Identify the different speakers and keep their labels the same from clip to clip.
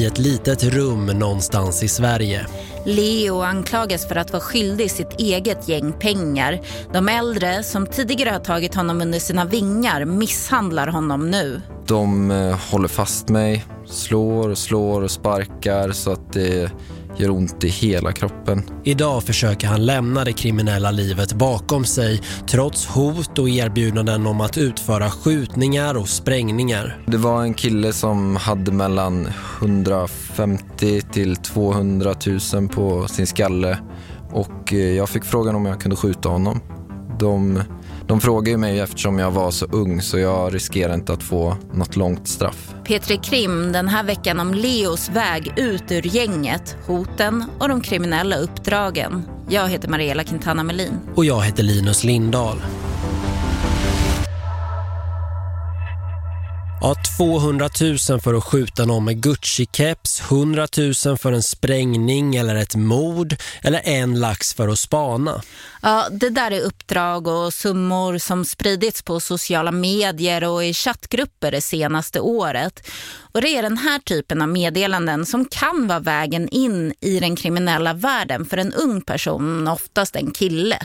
Speaker 1: i ett litet rum någonstans i Sverige.
Speaker 2: Leo anklagas för att vara skyldig sitt eget gäng pengar. De äldre som tidigare har tagit honom under sina vingar misshandlar honom nu.
Speaker 3: De eh, håller fast mig, slår och slår och sparkar så att det gör ont i hela kroppen.
Speaker 1: Idag försöker han lämna det kriminella livet bakom sig trots hot och erbjudanden om att utföra skjutningar och sprängningar.
Speaker 3: Det var en kille som hade mellan 150 till 200 000 på sin skalle och eh, jag fick frågan om jag kunde skjuta honom. De, de frågade mig eftersom jag var så ung så jag riskerar inte att få något långt straff.
Speaker 2: Petri Krim den här veckan om Leos väg ut ur gänget, hoten och de kriminella uppdragen. Jag heter Mariella Quintana Melin.
Speaker 1: Och jag heter Linus Lindahl. Ja, 200 000 för att skjuta någon med Gucci-keps, 100 000 för en sprängning eller ett mord eller en lax för att spana.
Speaker 2: Ja, det där är uppdrag och summor som spridits på sociala medier och i chattgrupper det senaste året. Och det är den här typen av meddelanden som kan vara vägen in i den kriminella världen för en ung person, oftast en kille.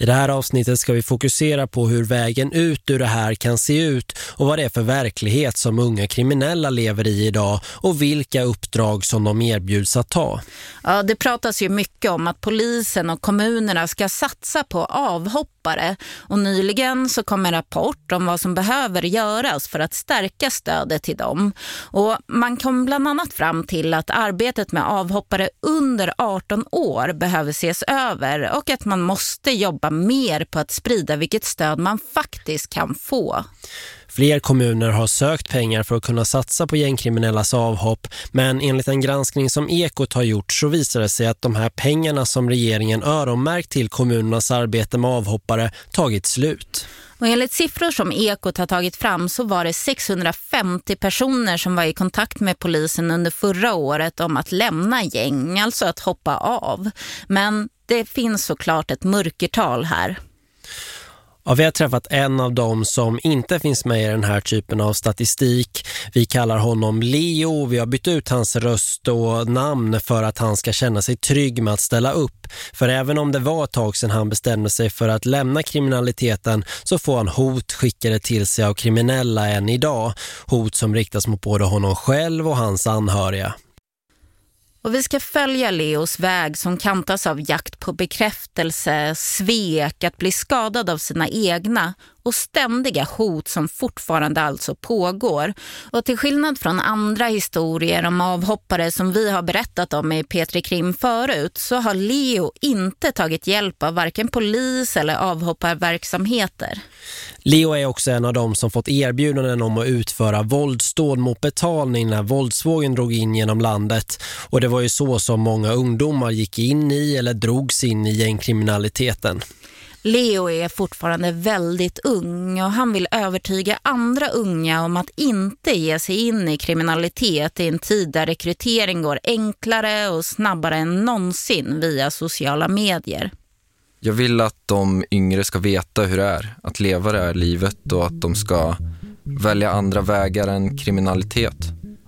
Speaker 1: I det här avsnittet ska vi fokusera på hur vägen ut ur det här kan se ut och vad det är för verklighet som unga kriminella lever i idag och vilka uppdrag som de erbjuds att ta.
Speaker 2: Ja, det pratas ju mycket om att polisen och kommunerna ska satsa på avhopp avhoppare och nyligen så kom en rapport om vad som behöver göras för att stärka stödet till dem. Och man kom bland annat fram till att arbetet med avhoppare under 18 år behöver ses över och att man måste jobba mer på att sprida vilket stöd man faktiskt kan få.
Speaker 1: Fler kommuner har sökt pengar för att kunna satsa på gängkriminellas avhopp men enligt en granskning som Ekot har gjort så visar det sig att de här pengarna som regeringen öronmärkt till kommunernas arbete med avhoppare tagit slut.
Speaker 2: Och enligt siffror som Ekot har tagit fram så var det 650 personer som var i kontakt med polisen under förra året om att lämna gäng, alltså att hoppa av. Men det finns såklart ett mörkertal här.
Speaker 1: Ja, vi har träffat en av dem som inte finns med i den här typen av statistik. Vi kallar honom Leo. Vi har bytt ut hans röst och namn för att han ska känna sig trygg med att ställa upp. För även om det var ett tag sedan han bestämde sig för att lämna kriminaliteten så får han hot skickade till sig av kriminella än idag. Hot som riktas mot både honom själv och hans anhöriga.
Speaker 2: Och vi ska följa Leos väg som kantas av jakt på bekräftelse, svek, att bli skadad av sina egna och ständiga hot som fortfarande alltså pågår. Och till skillnad från andra historier om avhoppare som vi har berättat om i Petri Krim förut så har Leo inte tagit hjälp av varken polis eller avhopparverksamheter.
Speaker 1: Leo är också en av dem som fått erbjudanden om att utföra våldsdåd mot betalning när våldsvågen drog in genom landet. Och det var ju så som många ungdomar gick in i eller drogs in i gängkriminaliteten.
Speaker 2: Leo är fortfarande väldigt ung och han vill övertyga andra unga om att inte ge sig in i kriminalitet i en tid där rekrytering går enklare och snabbare än någonsin via sociala medier.
Speaker 3: Jag vill att de yngre ska veta hur det är att leva det här livet och att de ska välja andra vägar än kriminalitet.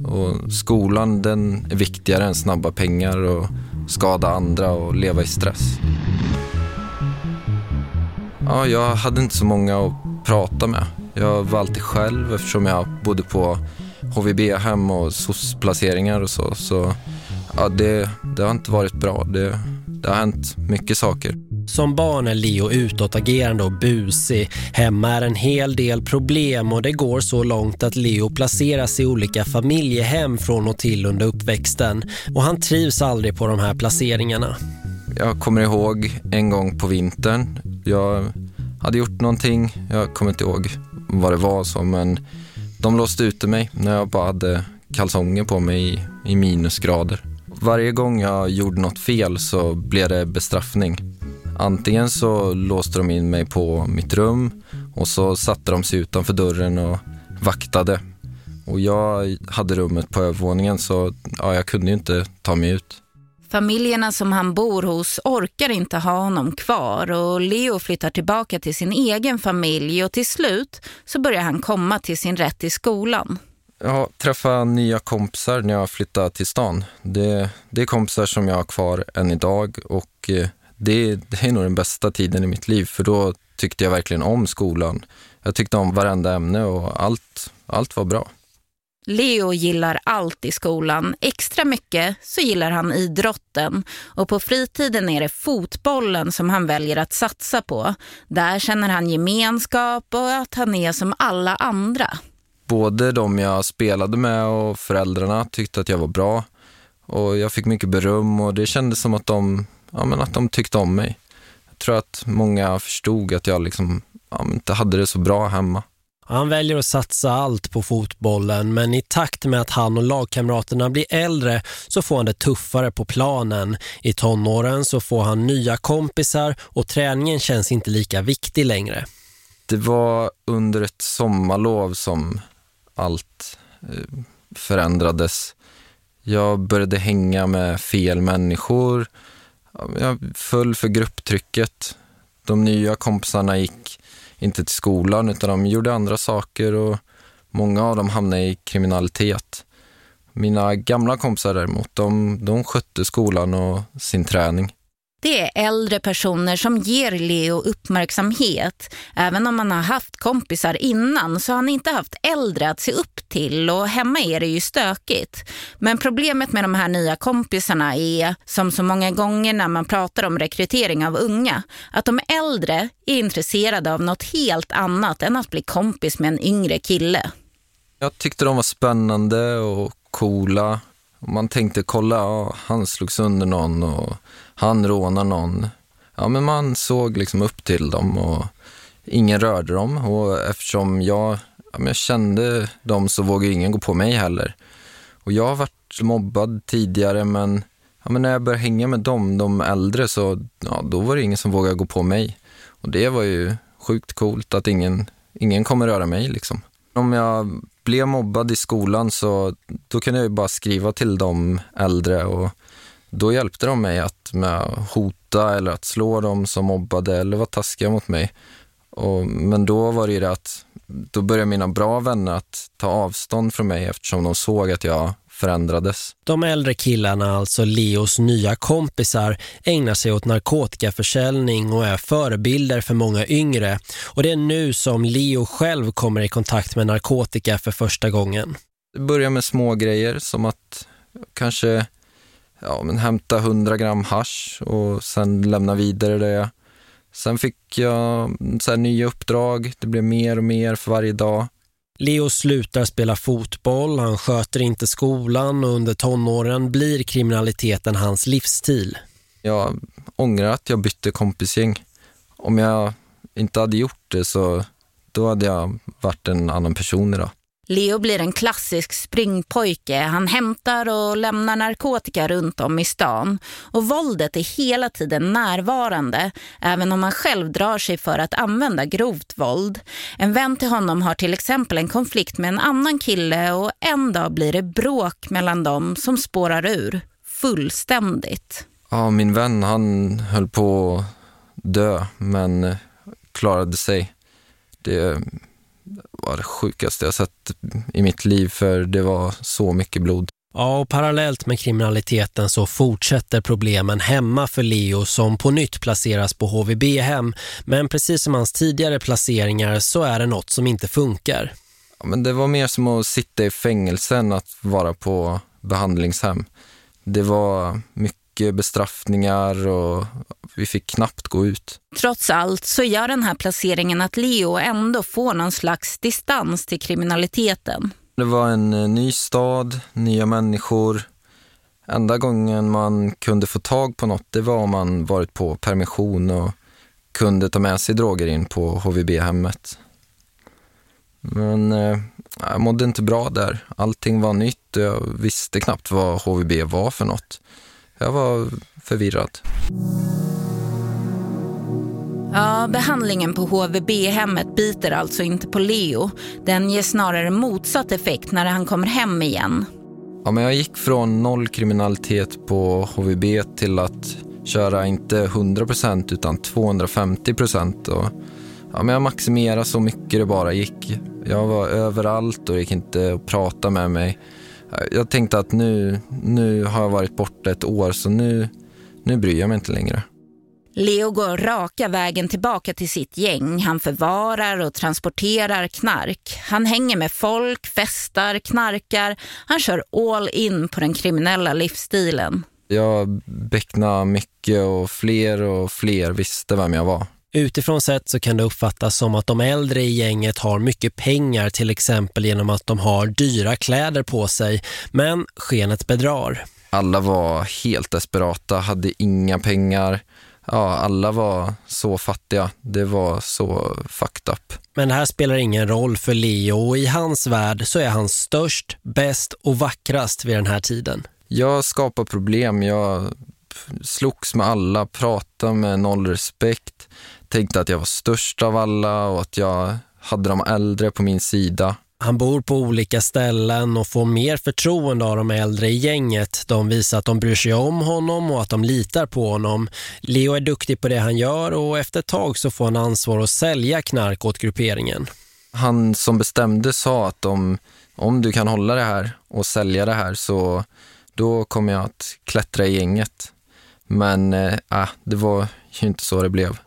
Speaker 3: Och skolan den är viktigare än snabba pengar och skada andra och leva i stress. Ja, jag hade inte så många att prata med. Jag var alltid själv eftersom jag bodde på HVB-hem och SOS-placeringar och så. Så ja, det, det har inte varit bra. Det, det har hänt mycket saker.
Speaker 1: Som barn är Leo utåtagerande och busig. Hemma är en hel del problem och det går så långt att Leo placeras i olika familjehem från och till under uppväxten. Och han trivs aldrig på de här placeringarna.
Speaker 3: Jag kommer ihåg en gång på vintern. Jag hade gjort någonting. Jag kommer inte ihåg vad det var så men de låste ute mig när jag bara hade kalsonger på mig i, i minusgrader. Varje gång jag gjorde något fel så blev det bestraffning. Antingen så låste de in mig på mitt rum och så satte de sig utanför dörren och vaktade. Och jag hade rummet på övervåningen så ja, jag kunde ju inte ta mig ut.
Speaker 2: Familjerna som han bor hos orkar inte ha honom kvar och Leo flyttar tillbaka till sin egen familj och till slut så börjar han komma till sin rätt i skolan.
Speaker 3: Ja, träffa nya kompisar när jag flyttade till stan. Det, det är kompisar som jag har kvar än idag och eh, det, det är nog den bästa tiden i mitt liv för då tyckte jag verkligen om skolan. Jag tyckte om varenda ämne och allt, allt var bra.
Speaker 2: Leo gillar allt i skolan. Extra mycket så gillar han idrotten. Och på fritiden är det fotbollen som han väljer att satsa på. Där känner han gemenskap och att han är som alla andra.
Speaker 3: Både de jag spelade med och föräldrarna tyckte att jag var bra. Och jag fick mycket beröm och det kändes som att de, ja, men att de tyckte om mig. Jag tror att många förstod att jag liksom, ja, inte hade det så bra hemma.
Speaker 1: Han väljer att satsa allt på fotbollen men i takt med att han och lagkamraterna blir äldre så får han det tuffare på planen. I tonåren så får han nya kompisar och träningen känns inte lika viktig längre.
Speaker 3: Det var under ett sommarlov som allt eh, förändrades. Jag började hänga med fel människor. Jag föll för grupptrycket. De nya kompisarna gick inte till skolan utan de gjorde andra saker och många av dem hamnade i kriminalitet. Mina gamla kompisar däremot, de, de skötte skolan och sin träning.
Speaker 2: Det är äldre personer som ger Leo uppmärksamhet. Även om han har haft kompisar innan så har han inte haft äldre att se upp till och hemma är det ju stökigt. Men problemet med de här nya kompisarna är, som så många gånger när man pratar om rekrytering av unga, att de äldre är intresserade av något helt annat än att bli kompis med en yngre kille.
Speaker 3: Jag tyckte de var spännande och coola. Man tänkte kolla, ja, han slogs under någon och han rånar någon. Ja, men man såg liksom upp till dem och ingen rörde dem. Och eftersom jag, ja, jag kände dem så vågade ingen gå på mig heller. Och jag har varit mobbad tidigare men, ja, men när jag började hänga med dem, de äldre, så ja, då var det ingen som vågade gå på mig. Och det var ju sjukt coolt att ingen, ingen kommer röra mig liksom. Om jag blev mobbad i skolan så då kunde jag ju bara skriva till de äldre och då hjälpte de mig att med hota eller att slå dem som mobbade eller var taskiga mot mig. Och, men då var det ju det att då började mina bra vänner att ta avstånd från mig eftersom de såg att jag förändrades.
Speaker 1: De äldre killarna, alltså Leos nya kompisar, ägnar sig åt narkotikaförsäljning och är förebilder för många yngre. Och det är nu som Leo själv kommer i kontakt med narkotika för första gången.
Speaker 3: Det börjar med små grejer som att kanske ja, men hämta 100 gram hash och sen lämna vidare det. Sen fick jag så nya uppdrag. Det blev mer och mer för varje dag.
Speaker 1: Leo slutar spela fotboll, han sköter inte skolan och under tonåren blir kriminaliteten hans livsstil.
Speaker 3: Jag ångrar att jag bytte kompisgäng. Om jag inte hade gjort det så då hade jag varit en annan person idag.
Speaker 2: Leo blir en klassisk springpojke. Han hämtar och lämnar narkotika runt om i stan. Och våldet är hela tiden närvarande, även om han själv drar sig för att använda grovt våld. En vän till honom har till exempel en konflikt med en annan kille och en dag blir det bråk mellan dem som spårar ur. Fullständigt.
Speaker 3: Ja, min vän han höll på att dö, men klarade sig. Det var det sjukaste jag sett i mitt liv för det var så mycket blod.
Speaker 1: Ja, och parallellt med kriminaliteten så fortsätter problemen hemma för Leo som på nytt placeras på HVB-hem. Men precis som hans tidigare placeringar så är det något som inte funkar.
Speaker 3: Ja, men det var mer som att sitta i fängelsen att vara på behandlingshem. Det var mycket mycket bestraffningar och vi fick knappt gå ut.
Speaker 2: Trots allt så gör den här placeringen att Leo ändå får någon slags distans till kriminaliteten.
Speaker 3: Det var en eh, ny stad, nya människor. Enda gången man kunde få tag på något det var om man varit på permission och kunde ta med sig droger in på HVB-hemmet. Men eh, jag mådde inte bra där. Allting var nytt och jag visste knappt vad HVB var för något. Jag var förvirrad.
Speaker 2: Ja, behandlingen på HVB-hemmet biter alltså inte på Leo. Den ger snarare motsatt effekt när han kommer hem igen.
Speaker 3: Ja, men jag gick från noll kriminalitet på HVB till att köra inte 100% utan 250%. Och, ja, men jag maximerade så mycket det bara gick. Jag var överallt och det gick inte att prata med mig. Jag tänkte att nu, nu har jag varit borta ett år så nu, nu bryr jag mig inte längre.
Speaker 2: Leo går raka vägen tillbaka till sitt gäng. Han förvarar och transporterar knark. Han hänger med folk, festar, knarkar. Han kör all in på den kriminella livsstilen.
Speaker 3: Jag becknade mycket och fler och fler visste vem jag var.
Speaker 1: Utifrån sett så kan det uppfattas som att de äldre i gänget har mycket pengar till exempel genom att de har dyra kläder på sig. Men skenet bedrar.
Speaker 3: Alla var helt desperata, hade inga pengar ja, alla var så fattiga. Det var så fucked up.
Speaker 1: Men det här spelar ingen roll för Leo och i hans värld så är han störst, bäst och vackrast vid den här tiden.
Speaker 3: Jag skapar problem, jag slogs med alla, pratade med noll respekt, tänkte att jag var störst av alla och att jag hade de äldre på min sida.
Speaker 1: Han bor på olika ställen och får mer förtroende av de äldre i gänget. De visar att de bryr sig om honom och att de litar på honom. Leo är duktig på det han gör och efter ett tag så får han ansvar att sälja knark åt grupperingen.
Speaker 3: Han som bestämde sa att om, om du kan hålla det här och sälja det här så då kommer jag att klättra i gänget. Men äh, det var ju inte så det blev.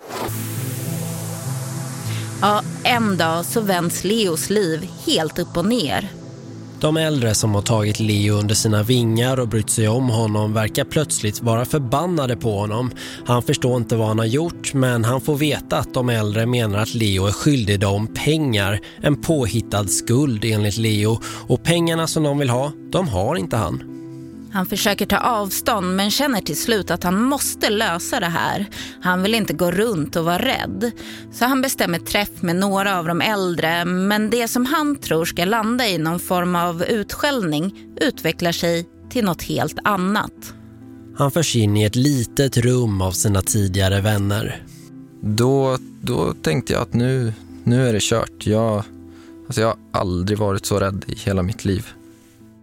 Speaker 2: Ja, en dag så vänds Leos liv helt upp och ner.
Speaker 1: De äldre som har tagit Leo under sina vingar och brytt sig om honom verkar plötsligt vara förbannade på honom. Han förstår inte vad han har gjort men han får veta att de äldre menar att Leo är skyldig dem pengar. En påhittad skuld enligt Leo och pengarna som de vill ha, de har inte han.
Speaker 2: Han försöker ta avstånd men känner till slut att han måste lösa det här. Han vill inte gå runt och vara rädd. Så han bestämmer träff med några av de äldre men det som han tror ska landa i någon form av utskällning utvecklar sig till något helt annat.
Speaker 1: Han förs in i ett litet rum av sina tidigare vänner.
Speaker 3: Då, då tänkte jag att nu, nu är det kört. Jag, alltså jag har aldrig varit så rädd i hela mitt liv.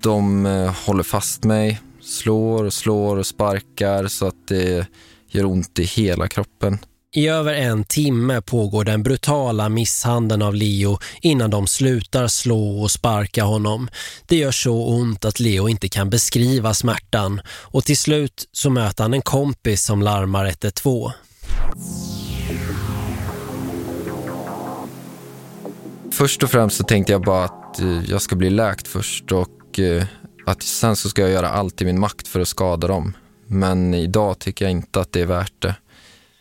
Speaker 3: De eh, håller fast mig, slår och slår och sparkar så att det gör ont i hela kroppen.
Speaker 1: I över en timme pågår den brutala misshandeln av Leo innan de slutar slå och sparka honom. Det gör så ont att Leo inte kan beskriva smärtan och till slut så möter han en kompis som larmar 112.
Speaker 3: Först och främst så tänkte jag bara att eh, jag ska bli läkt först och och eh, att sen så ska jag göra allt i min makt för att skada dem. Men idag tycker jag inte att det är värt det.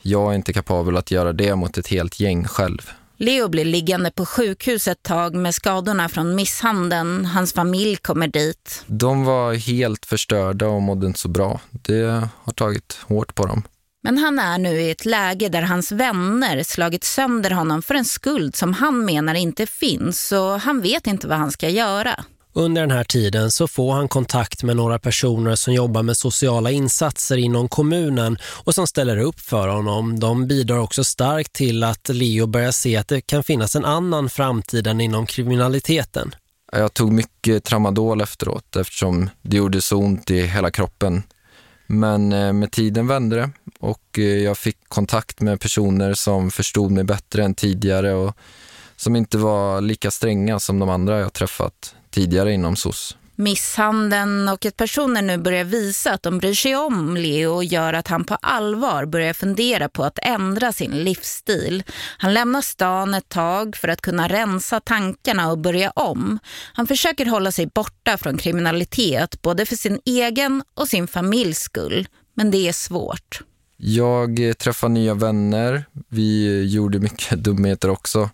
Speaker 3: Jag är inte kapabel att göra det mot ett helt gäng själv.
Speaker 2: Leo blir liggande på sjukhus ett tag med skadorna från misshandeln. Hans familj kommer dit.
Speaker 3: De var helt förstörda och mådde inte så bra. Det har tagit hårt på dem.
Speaker 2: Men han är nu i ett läge där hans vänner slagit sönder honom för en skuld som han menar inte finns och han vet inte vad han ska göra.
Speaker 1: Under den här tiden så får han kontakt med några personer som jobbar med sociala insatser inom kommunen och som ställer upp för honom. De bidrar också starkt till att Leo börjar se att det kan finnas en annan framtid än inom kriminaliteten.
Speaker 3: Jag tog mycket tramadol efteråt eftersom det gjorde så ont i hela kroppen. Men eh, med tiden vände det och eh, jag fick kontakt med personer som förstod mig bättre än tidigare och som inte var lika stränga som de andra jag träffat tidigare inom SOS.
Speaker 2: Misshandeln och att personer nu börjar visa att de bryr sig om Leo gör att han på allvar börjar fundera på att ändra sin livsstil. Han lämnar stan ett tag för att kunna rensa tankarna och börja om. Han försöker hålla sig borta från kriminalitet både för sin egen och sin familjs skull. Men det är svårt.
Speaker 3: Jag träffade nya vänner. Vi gjorde mycket dumheter också.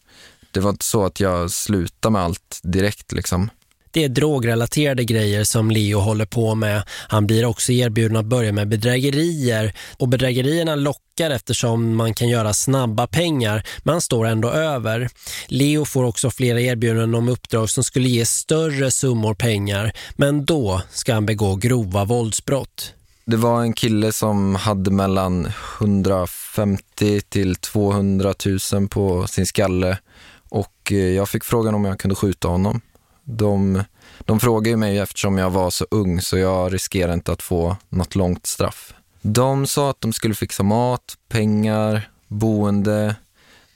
Speaker 3: Det var inte så att jag slutade med allt direkt liksom.
Speaker 1: Det är drogrelaterade grejer som Leo håller på med. Han blir också erbjuden att börja med bedrägerier. Och bedrägerierna lockar eftersom man kan göra snabba pengar. Men han står ändå över. Leo får också flera erbjudanden om uppdrag som skulle ge större summor pengar. Men då ska han begå grova våldsbrott.
Speaker 3: Det var en kille som hade mellan 150 till 200 000 på sin skalle. Och eh, jag fick frågan om jag kunde skjuta honom de, de frågar ju mig eftersom jag var så ung så jag riskerar inte att få något långt straff. De sa att de skulle fixa mat, pengar, boende,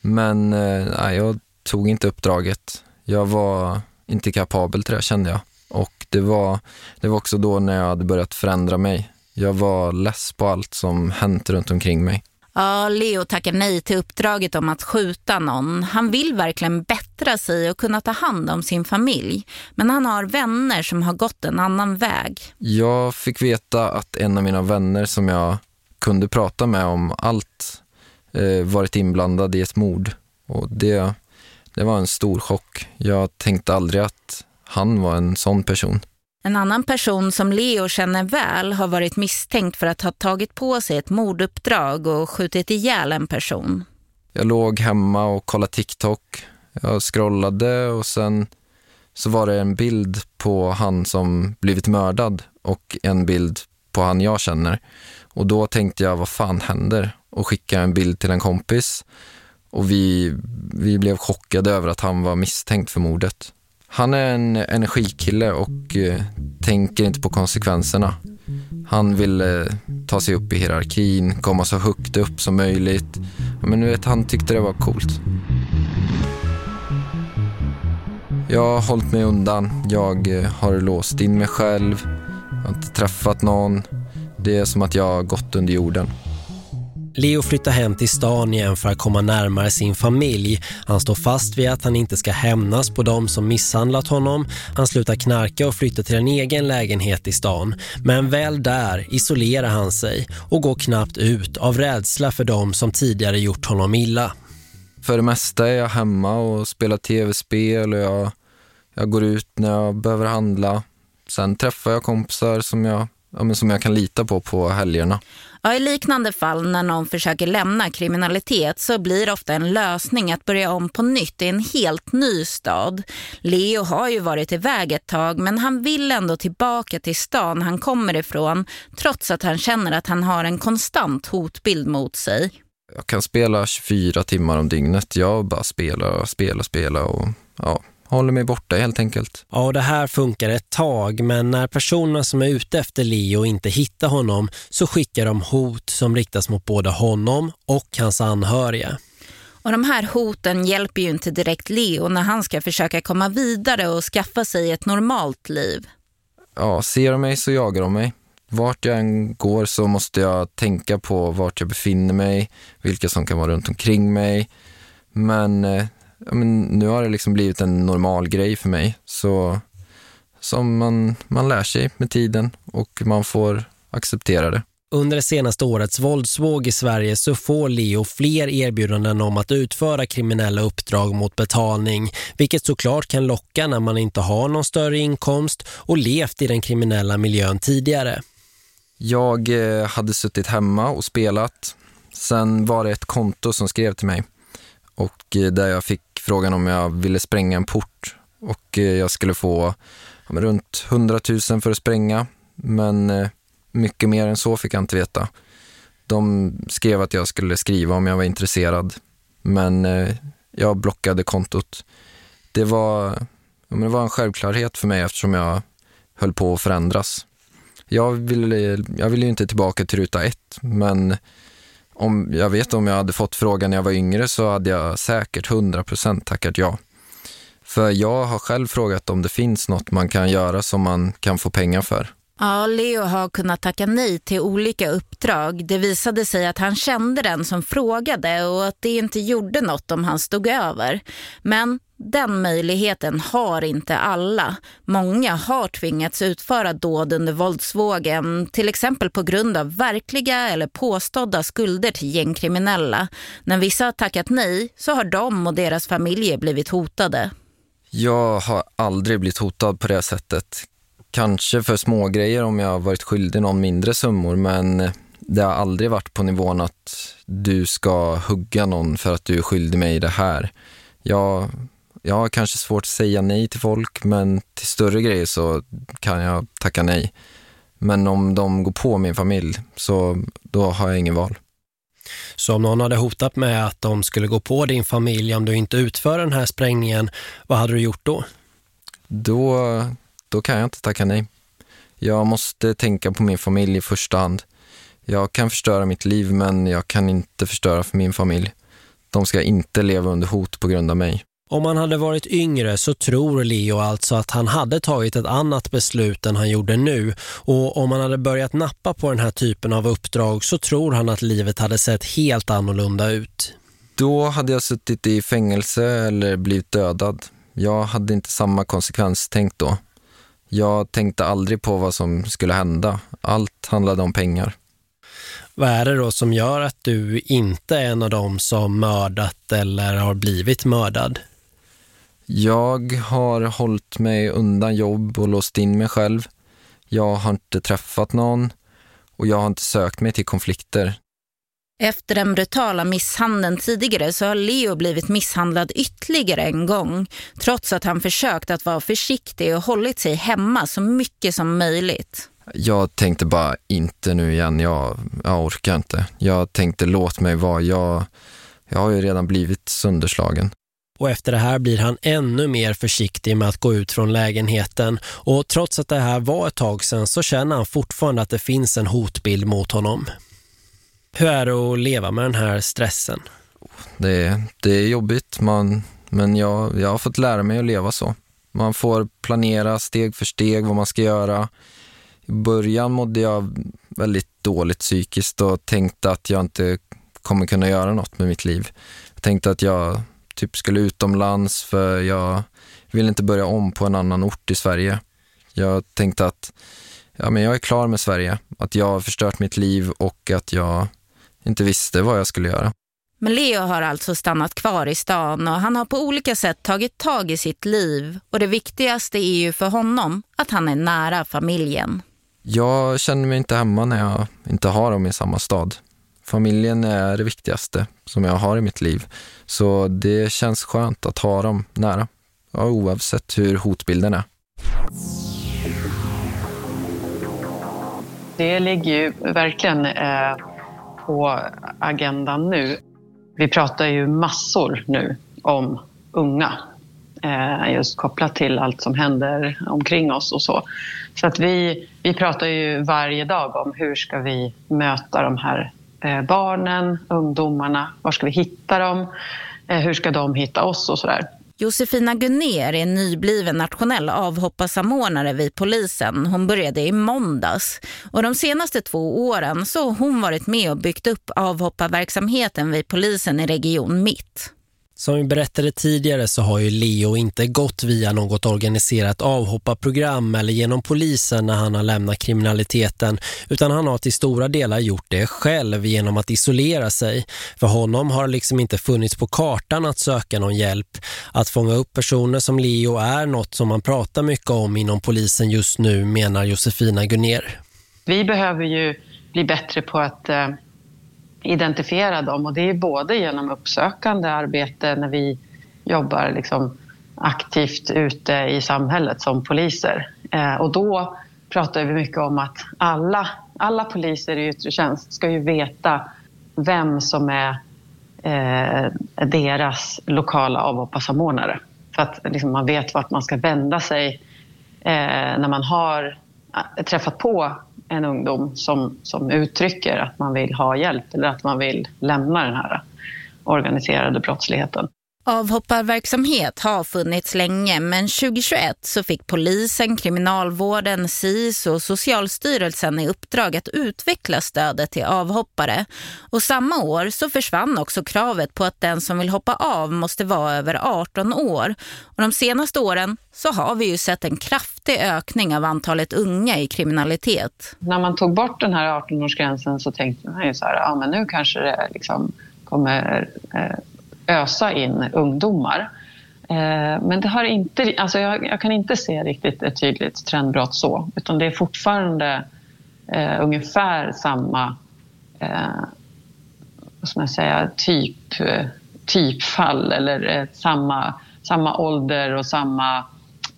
Speaker 3: men eh, jag tog inte uppdraget. Jag var inte kapabel till det kände jag. Och det var, det var också då när jag hade börjat förändra mig. Jag var less på allt som hänt runt omkring mig.
Speaker 2: Ja, Leo tackar nej till uppdraget om att skjuta någon. Han vill verkligen bättra sig och kunna ta hand om sin familj. Men han har vänner som har gått en annan väg.
Speaker 3: Jag fick veta att en av mina vänner som jag kunde prata med om allt eh, varit inblandad i ett mord. Och det, det var en stor chock. Jag tänkte aldrig att han var en sån person.
Speaker 2: En annan person som Leo känner väl har varit misstänkt för att ha tagit på sig ett morduppdrag och skjutit ihjäl en person.
Speaker 3: Jag låg hemma och kollade TikTok. Jag scrollade och sen så var det en bild på han som blivit mördad och en bild på han jag känner. Och då tänkte jag, vad fan händer? Och skickade en bild till en kompis. Och vi, vi blev chockade över att han var misstänkt för mordet. Han är en energikille och eh, tänker inte på konsekvenserna. Han vill eh, ta sig upp i hierarkin, komma så högt upp som möjligt. Men nu vet han tyckte det var coolt. Jag har hållit mig undan. Jag eh, har låst in mig själv. Jag har inte träffat någon. Det är som att jag har gått under jorden.
Speaker 1: Leo flyttar hem till stan igen för att komma närmare sin familj. Han står fast vid att han inte ska hämnas på dem som misshandlat honom. Han slutar knarka och flyttar till en egen lägenhet i stan. Men väl där isolerar han sig och går knappt ut av rädsla för dem som tidigare gjort honom illa.
Speaker 3: För det mesta är jag hemma och spelar tv-spel och jag, jag går ut när jag behöver handla. Sen träffar jag kompisar som jag, ja, men som jag kan lita på på helgerna.
Speaker 2: Ja, I liknande fall när någon försöker lämna kriminalitet så blir det ofta en lösning att börja om på nytt i en helt ny stad. Leo har ju varit iväg ett tag men han vill ändå tillbaka till stan han kommer ifrån trots att han känner att han har en konstant hotbild mot sig.
Speaker 3: Jag kan spela 24 timmar om dygnet. Jag bara spelar, spelar, spelar och ja, håller mig borta helt enkelt.
Speaker 1: Ja, och det här funkar ett tag men när personerna som är ute efter Leo inte hittar honom så skickar de hot som riktas mot både honom och hans anhöriga.
Speaker 2: Och de här hoten hjälper ju inte direkt Leo när han ska försöka komma vidare och skaffa sig ett normalt liv.
Speaker 3: Ja, ser de mig så jagar de mig. Vart jag än går så måste jag tänka på vart jag befinner mig, vilka som kan vara runt omkring mig. Men eh, ja, men nu har det liksom blivit en normal grej för mig. Så som man, man lär sig med tiden och man får acceptera det.
Speaker 1: Under det senaste årets våldsvåg i Sverige så får Leo fler erbjudanden om att utföra kriminella uppdrag mot betalning, vilket såklart kan locka när man inte har någon större inkomst och levt i den kriminella miljön tidigare.
Speaker 3: Jag eh, hade suttit hemma och spelat. Sen var det ett konto som skrev till mig och eh, där jag fick frågan om jag ville spränga en port och eh, jag skulle få ja, runt 100 000 för att spränga men eh, mycket mer än så fick jag inte veta. De skrev att jag skulle skriva om jag var intresserad men jag blockade kontot. Det var, ja, men det var en självklarhet för mig eftersom jag höll på att förändras. Jag ville, jag ville ju inte tillbaka till ruta ett men om jag vet om jag hade fått frågan när jag var yngre så hade jag säkert 100% tackat ja. För jag har själv frågat om det finns något man kan göra som man kan få pengar för.
Speaker 2: Ja, Leo har kunnat tacka nej till olika uppdrag. Det visade sig att han kände den som frågade och att det inte gjorde något om han stod över. Men den möjligheten har inte alla. Många har tvingats utföra dåd under våldsvågen, till exempel på grund av verkliga eller påstådda skulder till gängkriminella. När vissa har tackat nej så har de och deras familjer blivit hotade.
Speaker 3: Jag har aldrig blivit hotad på det sättet. Kanske för små grejer om jag har varit skyldig någon mindre summor, men det har aldrig varit på nivån att du ska hugga någon för att du är skyldig mig det här. Jag jag har kanske svårt att säga nej till folk, men till större grejer så kan jag tacka nej. Men om de går på min familj så då har jag ingen val.
Speaker 1: Så om någon hade hotat med att de skulle gå på din familj om du inte utför den här sprängningen, vad hade du gjort då?
Speaker 3: Då, då kan jag inte tacka nej. Jag måste tänka på min familj i första hand. Jag kan förstöra mitt liv men jag kan inte förstöra för min familj. De ska inte leva under hot på grund av mig.
Speaker 1: Om han hade varit yngre så tror Leo alltså att han hade tagit ett annat beslut än han gjorde nu och om han hade börjat nappa på den här typen av uppdrag så tror han att livet hade sett helt annorlunda ut.
Speaker 3: Då hade jag suttit i fängelse eller blivit dödad. Jag hade inte samma konsekvenstänk då. Jag tänkte aldrig på vad som skulle hända. Allt handlade om pengar.
Speaker 1: Vad är det då som gör att du inte är en av dem som mördat eller har blivit mördad?
Speaker 3: Jag har hållit mig undan jobb och låst in mig själv. Jag har inte träffat någon och jag har inte sökt mig till konflikter.
Speaker 2: Efter den brutala misshandeln tidigare så har Leo blivit misshandlad ytterligare en gång trots att han försökt att vara försiktig och hållit sig hemma så mycket som möjligt.
Speaker 3: Jag tänkte bara inte nu igen, jag, jag orkar inte. Jag tänkte låt mig vara, jag, jag har ju redan blivit sönderslagen.
Speaker 1: Och efter det här blir han ännu mer försiktig med att gå ut från lägenheten. Och trots att det här var ett tag sedan så känner han fortfarande att det finns en hotbild mot honom. Hur är det att leva med den här stressen?
Speaker 3: Det, det är jobbigt, man, men jag, jag har fått lära mig att leva så. Man får planera steg för steg vad man ska göra. I början mådde jag väldigt dåligt psykiskt och tänkte att jag inte kommer kunna göra något med mitt liv. Jag tänkte att jag typ skulle utomlands för jag vill inte börja om på en annan ort i Sverige. Jag tänkte att ja, men jag är klar med Sverige, att jag har förstört mitt liv och att jag inte visste vad jag skulle göra.
Speaker 2: Men Leo har alltså stannat kvar i stan och han har på olika sätt tagit tag i sitt liv. Och det viktigaste är ju för honom att han är nära familjen.
Speaker 3: Jag känner mig inte hemma när jag inte har dem i samma stad. Familjen är det viktigaste som jag har i mitt liv. Så det känns skönt att ha dem nära, oavsett hur hotbilden är.
Speaker 4: Det ligger ju verkligen eh, på agendan nu. Vi pratar ju massor nu om unga, eh, just kopplat till allt som händer omkring oss och så. Så att vi, vi pratar ju varje dag om hur ska vi möta de här Eh, barnen, ungdomarna, var ska vi hitta dem, eh, hur ska de hitta oss och sådär.
Speaker 2: Josefina Gunner är nybliven nationell avhopparsamordnare vid polisen. Hon började i måndags. Och de senaste två åren så har hon varit med och byggt upp avhopparverksamheten vid polisen i Region Mitt.
Speaker 1: Som vi berättade tidigare så har ju Leo inte gått via något organiserat avhopparprogram eller genom polisen när han har lämnat kriminaliteten utan han har till stora delar gjort det själv genom att isolera sig. För honom har det liksom inte funnits på kartan att söka någon hjälp. Att fånga upp personer som Leo är något som man pratar mycket om inom polisen just nu menar Josefina Gunner.
Speaker 4: Vi behöver ju bli bättre på att eh identifiera dem. Och det är både genom uppsökande arbete när vi jobbar liksom aktivt ute i samhället som poliser. Eh, och då pratar vi mycket om att alla, alla poliser i yttre tjänst ska ju veta vem som är eh, deras lokala avhopparsamordnare. För att liksom, man vet vart man ska vända sig eh, när man har eh, träffat på en ungdom som, som uttrycker att man vill ha hjälp eller att man vill lämna den här organiserade brottsligheten.
Speaker 2: Avhopparverksamhet har funnits länge men 2021 så fick polisen, kriminalvården, SIS och Socialstyrelsen i uppdrag att utveckla stödet till avhoppare. Och samma år så försvann också kravet på att den som vill hoppa av måste vara över 18 år. Och de senaste åren så har vi ju sett en kraftig ökning av antalet unga i kriminalitet.
Speaker 4: När man tog bort den här 18-årsgränsen så tänkte man ju så här, ja men nu kanske det liksom kommer eh, ösa in ungdomar. Eh, men det har inte, alltså jag, jag, kan inte se riktigt ett tydligt trendbrott så, utan det är fortfarande eh, ungefär samma eh, vad ska man säga, typ, eh, typfall eller eh, samma, samma ålder och samma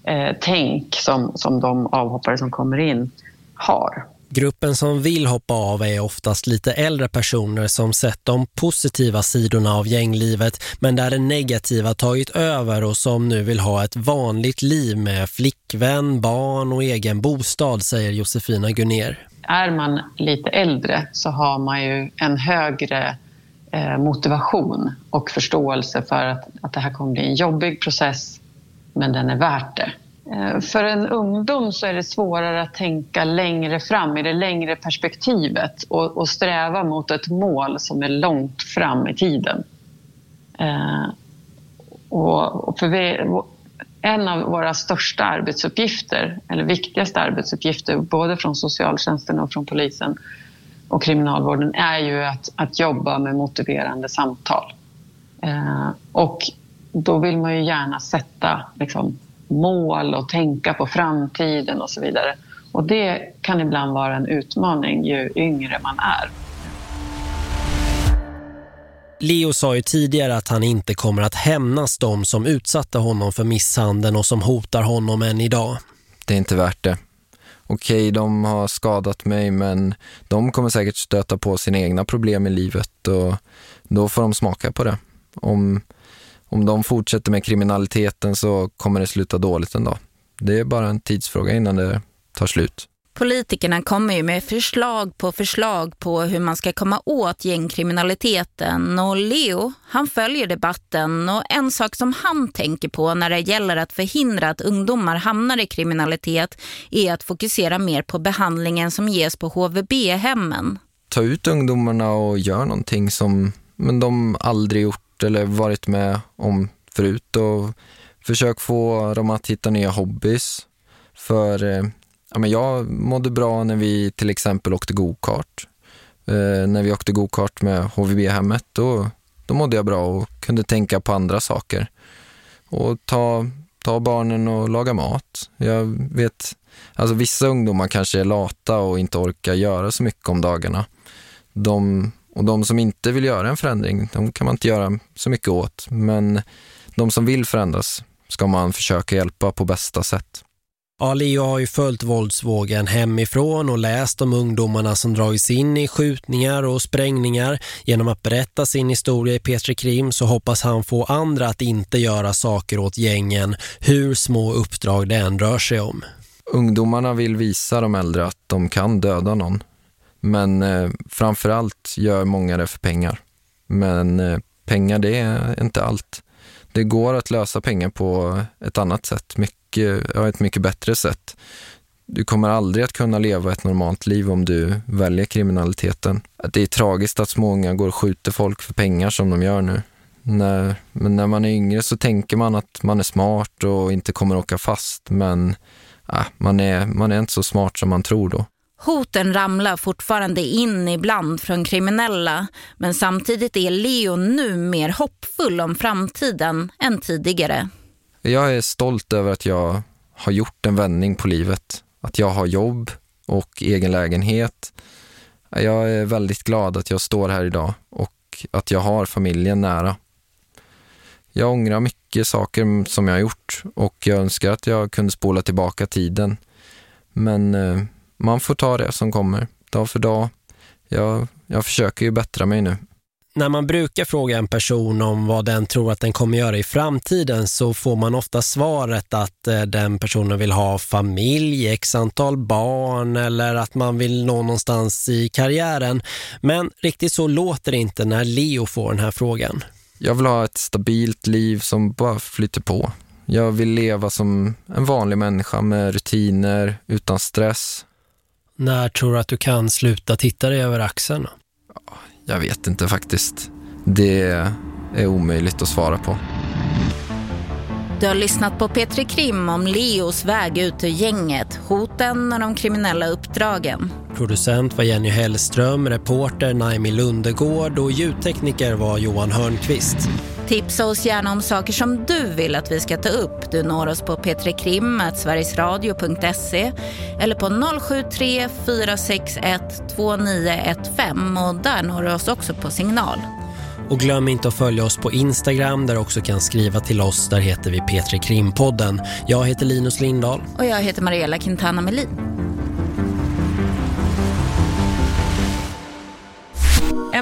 Speaker 4: eh, tänk som, som de avhoppare som kommer in har.
Speaker 1: Gruppen som vill hoppa av är oftast lite äldre personer som sett de positiva sidorna av gänglivet men där det negativa tagit över och som nu vill ha ett vanligt liv med flickvän, barn och egen bostad, säger Josefina Gunner.
Speaker 4: Är man lite äldre så har man ju en högre eh, motivation och förståelse för att, att det här kommer bli en jobbig process, men den är värt det. Eh, för en ungdom så är det svårare att tänka längre fram i det längre perspektivet och, och sträva mot ett mål som är långt fram i tiden. Eh, och, och för vi, en av våra största arbetsuppgifter, eller viktigaste arbetsuppgifter, både från socialtjänsten och från polisen och kriminalvården, är ju att, att jobba med motiverande samtal. Eh, och då vill man ju gärna sätta liksom, mål och tänka på framtiden och så vidare. Och det kan ibland vara en utmaning ju yngre man är.
Speaker 1: Leo sa ju tidigare att han inte kommer att hämnas de som utsatte honom för misshandeln och som hotar honom än idag.
Speaker 3: Det är inte värt det. Okej, de har skadat mig men de kommer säkert stöta på sina egna problem i livet och då får de smaka på det. Om, om de fortsätter med kriminaliteten så kommer det sluta dåligt en dag. Det är bara en tidsfråga innan det tar slut.
Speaker 2: Politikerna kommer ju med förslag på förslag på hur man ska komma åt gängkriminaliteten och Leo, han följer debatten och en sak som han tänker på när det gäller att förhindra att ungdomar hamnar i kriminalitet är att fokusera mer på behandlingen som ges på HVB-hemmen.
Speaker 3: Ta ut ungdomarna och gör någonting som men de aldrig gjort eller varit med om förut och försök få dem att hitta nya hobbys. För eh, ja, men jag mådde bra när vi till exempel åkte go-kart. Eh, när vi åkte go-kart med HVB-hemmet, då, då mådde jag bra och kunde tänka på andra saker. Och ta, ta barnen och laga mat. Jag vet, alltså vissa ungdomar kanske är lata och inte orkar göra så mycket om dagarna. De, och de som inte vill göra en förändring, de kan man inte göra så mycket åt. Men de som vill förändras ska man försöka hjälpa på bästa sätt.
Speaker 1: Ja, Leo har ju följt våldsvågen hemifrån och läst om ungdomarna som dragits in i skjutningar och sprängningar. Genom att berätta sin historia i Petri Krim så hoppas han få andra att inte göra saker åt gängen, hur små uppdrag det än rör sig om.
Speaker 3: Ungdomarna vill visa de äldre att de kan döda någon. Men eh, framförallt gör många det för pengar. Men eh, pengar det är inte allt. Det går att lösa pengar på ett annat sätt, mycket, ja, ett mycket bättre sätt. Du kommer aldrig att kunna leva ett normalt liv om du väljer kriminaliteten. Det är tragiskt att småunga går och skjuter folk för pengar som de gör nu. När, men när man är yngre så tänker man att man är smart och inte kommer åka fast. Men äh, man, är, man är inte så smart som man tror då.
Speaker 2: Hoten ramlar fortfarande in ibland från kriminella men samtidigt är Leo nu mer hoppfull om framtiden än tidigare.
Speaker 3: Jag är stolt över att jag har gjort en vändning på livet. Att jag har jobb och egen lägenhet. Jag är väldigt glad att jag står här idag och att jag har familjen nära. Jag ångrar mycket saker som jag har gjort och jag önskar att jag kunde spola tillbaka tiden. Men eh, man får ta det som kommer, dag för dag. Jag, jag försöker ju bättra mig nu.
Speaker 1: När man brukar fråga en person om vad den tror att den kommer göra i framtiden så får man ofta svaret att eh, den personen vill ha familj, x antal barn eller att man vill nå någonstans i karriären. Men riktigt så låter det inte när Leo får den här frågan.
Speaker 3: Jag vill ha ett stabilt liv som bara flyter på. Jag vill leva som en vanlig människa med rutiner, utan stress,
Speaker 1: när tror du att du kan sluta titta dig över axeln?
Speaker 3: Jag vet inte faktiskt. Det är omöjligt att svara på.
Speaker 2: Du har lyssnat på Petri Krim om Leos väg ut ur gänget, hoten och de kriminella uppdragen.
Speaker 1: Producent var Jenny Hellström, reporter Naimi Lundegård och ljudtekniker var Johan Hörnqvist.
Speaker 2: Tipsa oss gärna om saker som du vill att vi ska ta upp. Du når oss på p3krim.sverigesradio.se eller på 073 461 2915 och där når du oss också på signal.
Speaker 1: Och glöm inte att följa oss på Instagram där du också kan skriva till oss. Där heter vi Petri Krimpodden. Jag heter Linus Lindahl.
Speaker 2: Och jag heter Mariella Quintana Melin.